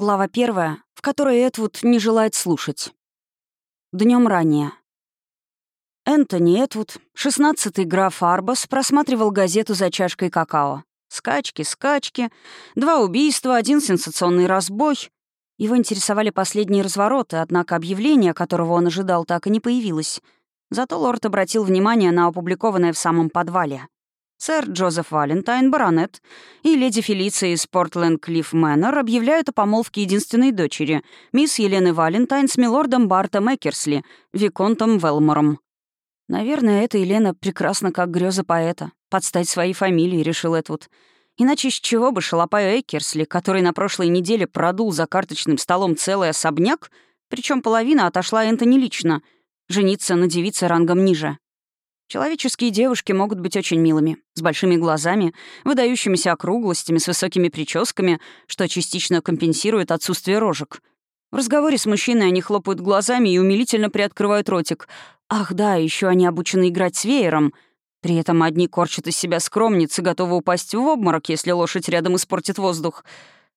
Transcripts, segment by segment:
Глава первая, в которой Этвуд не желает слушать. Днем ранее. Энтони Этвуд, шестнадцатый граф Арбас, просматривал газету за чашкой какао. Скачки, скачки, два убийства, один сенсационный разбой. Его интересовали последние развороты, однако объявление, которого он ожидал, так и не появилось. Зато лорд обратил внимание на опубликованное в самом подвале. Сэр Джозеф Валентайн, баронет, и леди Фелиция из Портленд Клифф Мэннер объявляют о помолвке единственной дочери, мисс Елены Валентайн с милордом Бартом Экерсли, виконтом Велмором. Наверное, эта Елена прекрасна как греза поэта. Подстать своей фамилии, решил Эдвуд. Иначе с чего бы шалопаю Экерсли, который на прошлой неделе продул за карточным столом целый особняк, причем половина отошла Энтони лично, жениться на девице рангом ниже. Человеческие девушки могут быть очень милыми, с большими глазами, выдающимися округлостями, с высокими прическами, что частично компенсирует отсутствие рожек. В разговоре с мужчиной они хлопают глазами и умилительно приоткрывают ротик. Ах да, еще они обучены играть с веером. При этом одни корчат из себя скромницы, готовы упасть в обморок, если лошадь рядом испортит воздух.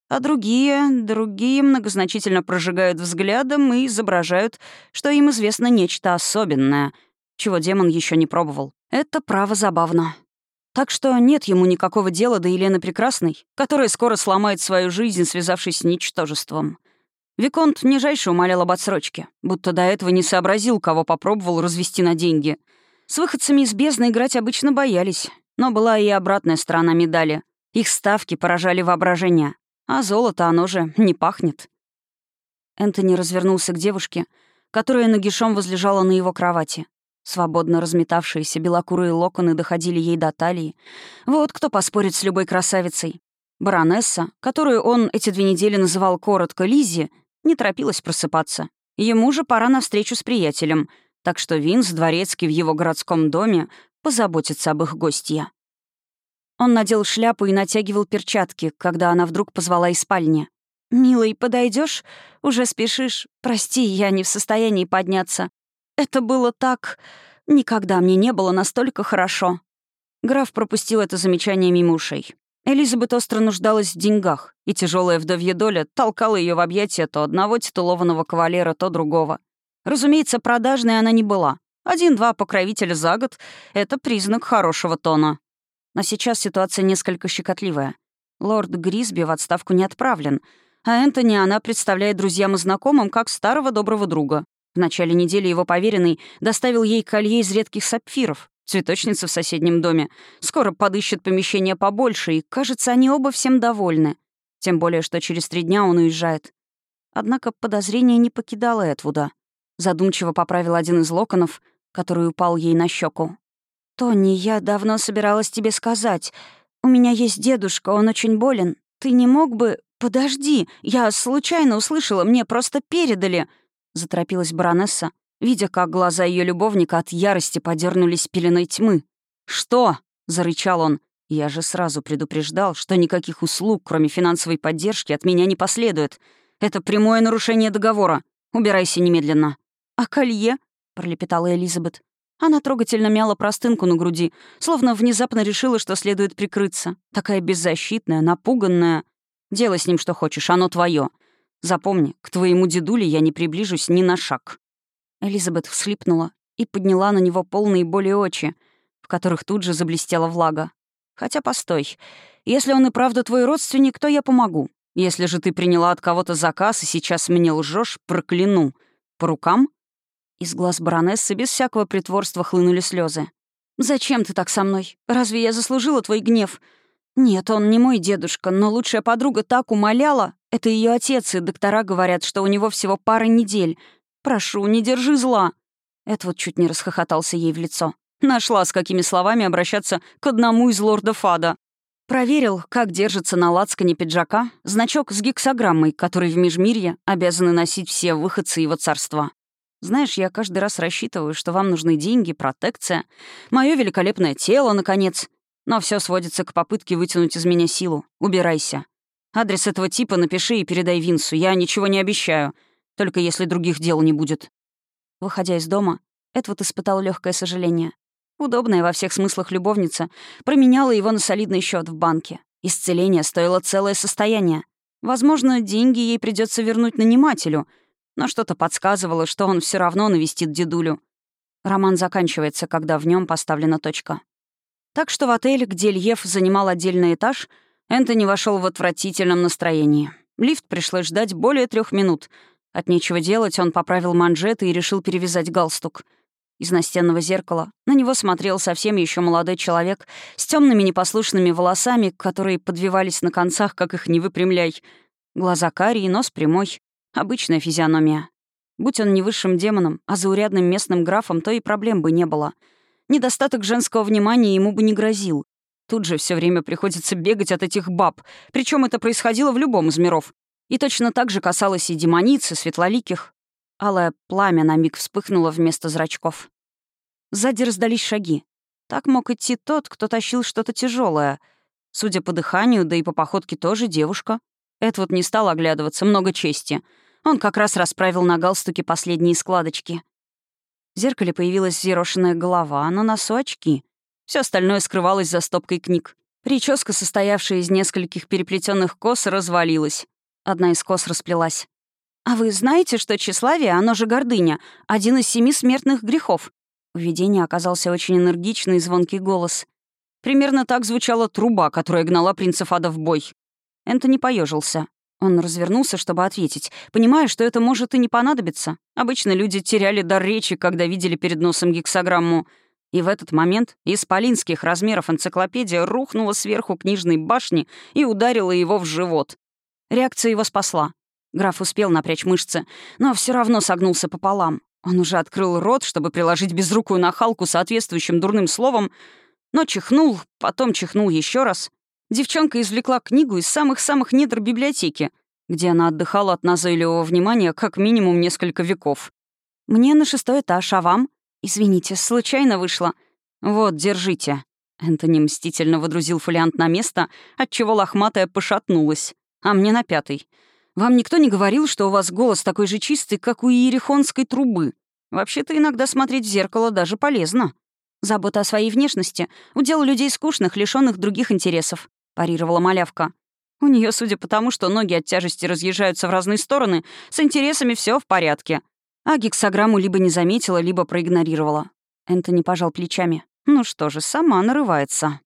А другие, другие многозначительно прожигают взглядом и изображают, что им известно нечто особенное — чего демон еще не пробовал. Это право забавно. Так что нет ему никакого дела до Елены Прекрасной, которая скоро сломает свою жизнь, связавшись с ничтожеством. Виконт нижайше умолял об отсрочке, будто до этого не сообразил, кого попробовал развести на деньги. С выходцами из бездны играть обычно боялись, но была и обратная сторона медали. Их ставки поражали воображение, а золото оно же не пахнет. Энтони развернулся к девушке, которая нагишом возлежала на его кровати. Свободно разметавшиеся белокурые локоны доходили ей до талии. Вот кто поспорит с любой красавицей. Баронесса, которую он эти две недели называл коротко Лизи, не торопилась просыпаться. Ему же пора на встречу с приятелем, так что Винс, дворецкий в его городском доме, позаботится об их гостье. Он надел шляпу и натягивал перчатки, когда она вдруг позвала из спальни. «Милый, подойдешь? Уже спешишь? Прости, я не в состоянии подняться. Это было так... Никогда мне не было настолько хорошо. Граф пропустил это замечание мимо ушей. Элизабет остро нуждалась в деньгах, и тяжелая вдовья доля толкала ее в объятия то одного титулованного кавалера, то другого. Разумеется, продажной она не была. Один-два покровителя за год — это признак хорошего тона. Но сейчас ситуация несколько щекотливая. Лорд Грисби в отставку не отправлен, а Энтони она представляет друзьям и знакомым как старого доброго друга. В начале недели его поверенный доставил ей колье из редких сапфиров. Цветочница в соседнем доме. Скоро подыщет помещение побольше, и, кажется, они оба всем довольны. Тем более, что через три дня он уезжает. Однако подозрение не покидало Этвуда. Задумчиво поправил один из локонов, который упал ей на щеку. «Тони, я давно собиралась тебе сказать. У меня есть дедушка, он очень болен. Ты не мог бы... Подожди, я случайно услышала, мне просто передали...» — заторопилась баронесса, видя, как глаза ее любовника от ярости подернулись пеленой тьмы. «Что?» — зарычал он. «Я же сразу предупреждал, что никаких услуг, кроме финансовой поддержки, от меня не последует. Это прямое нарушение договора. Убирайся немедленно». «А колье?» — пролепетала Элизабет. Она трогательно мяла простынку на груди, словно внезапно решила, что следует прикрыться. Такая беззащитная, напуганная. «Делай с ним что хочешь, оно твое. Запомни, к твоему дедуле я не приближусь ни на шаг». Элизабет всхлипнула и подняла на него полные боли очи, в которых тут же заблестела влага. «Хотя постой. Если он и правда твой родственник, то я помогу. Если же ты приняла от кого-то заказ и сейчас мне лжешь, прокляну. По рукам?» Из глаз баронессы без всякого притворства хлынули слезы. «Зачем ты так со мной? Разве я заслужила твой гнев? Нет, он не мой дедушка, но лучшая подруга так умоляла. Это ее отец, и доктора говорят, что у него всего пара недель. Прошу, не держи зла». Это вот чуть не расхохотался ей в лицо. Нашла, с какими словами обращаться к одному из лорда Фада. Проверил, как держится на лацкане пиджака значок с гексограммой, который в Межмирье обязаны носить все выходцы его царства. Знаешь, я каждый раз рассчитываю, что вам нужны деньги, протекция, мое великолепное тело, наконец. Но все сводится к попытке вытянуть из меня силу. Убирайся. Адрес этого типа напиши и передай Винсу. Я ничего не обещаю. Только если других дел не будет». Выходя из дома, Эдвуд испытал легкое сожаление. Удобная во всех смыслах любовница променяла его на солидный счет в банке. Исцеление стоило целое состояние. Возможно, деньги ей придется вернуть нанимателю, но что-то подсказывало, что он все равно навестит дедулю. Роман заканчивается, когда в нем поставлена точка. Так что в отель, где Льев занимал отдельный этаж, Энтони вошел в отвратительном настроении. Лифт пришлось ждать более трех минут. От нечего делать он поправил манжеты и решил перевязать галстук. Из настенного зеркала на него смотрел совсем еще молодой человек с темными непослушными волосами, которые подвивались на концах, как их не выпрямляй. Глаза карие, нос прямой. Обычная физиономия. Будь он не высшим демоном, а заурядным местным графом, то и проблем бы не было. Недостаток женского внимания ему бы не грозил. Тут же все время приходится бегать от этих баб, причем это происходило в любом из миров. И точно так же касалось и демониц, и светлоликих. Алое пламя на миг вспыхнуло вместо зрачков. Сзади раздались шаги. Так мог идти тот, кто тащил что-то тяжелое. Судя по дыханию, да и по походке тоже девушка. Эдвуд не стал оглядываться, много чести — он как раз расправил на галстуке последние складочки. В зеркале появилась зерошенная голова, на носу очки. Все остальное скрывалось за стопкой книг. Прическа, состоявшая из нескольких переплетенных кос, развалилась. Одна из кос расплелась. «А вы знаете, что тщеславие, оно же гордыня, один из семи смертных грехов?» У видения оказался очень энергичный и звонкий голос. Примерно так звучала труба, которая гнала принцев ада в бой. Энтони поежился. Он развернулся, чтобы ответить, понимая, что это может и не понадобиться. Обычно люди теряли дар речи, когда видели перед носом гексограмму. И в этот момент из полинских размеров энциклопедия рухнула сверху книжной башни и ударила его в живот. Реакция его спасла. Граф успел напрячь мышцы, но все равно согнулся пополам. Он уже открыл рот, чтобы приложить безрукую нахалку соответствующим дурным словом, но чихнул, потом чихнул еще раз — Девчонка извлекла книгу из самых-самых недр библиотеки, где она отдыхала от назойливого внимания как минимум несколько веков. «Мне на шестой этаж, а вам?» «Извините, случайно вышло». «Вот, держите». Энтони мстительно водрузил фолиант на место, отчего лохматая пошатнулась. «А мне на пятый. Вам никто не говорил, что у вас голос такой же чистый, как у иерихонской трубы? Вообще-то иногда смотреть в зеркало даже полезно. Забота о своей внешности — удел людей скучных, лишенных других интересов. — парировала малявка. У нее, судя по тому, что ноги от тяжести разъезжаются в разные стороны, с интересами все в порядке. А гексограмму либо не заметила, либо проигнорировала. Энтони пожал плечами. Ну что же, сама нарывается.